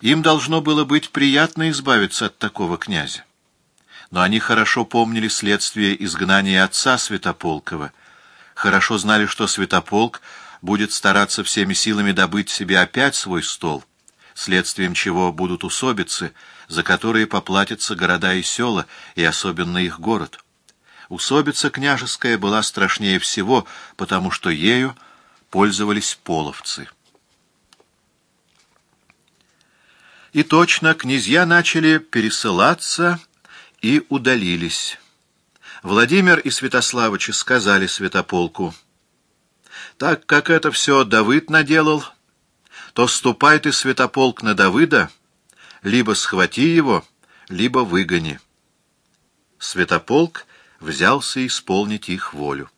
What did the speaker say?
Им должно было быть приятно избавиться от такого князя. Но они хорошо помнили следствие изгнания отца Святополкова, хорошо знали, что Святополк будет стараться всеми силами добыть себе опять свой стол, следствием чего будут усобицы, за которые поплатятся города и села, и особенно их город. Усобица княжеская была страшнее всего, потому что ею пользовались половцы. И точно князья начали пересылаться и удалились. Владимир и Святославычи сказали Святополку, «Так как это все Давыд наделал, то ступай ты, Святополк, на Давыда, либо схвати его, либо выгони». Святополк взялся исполнить их волю.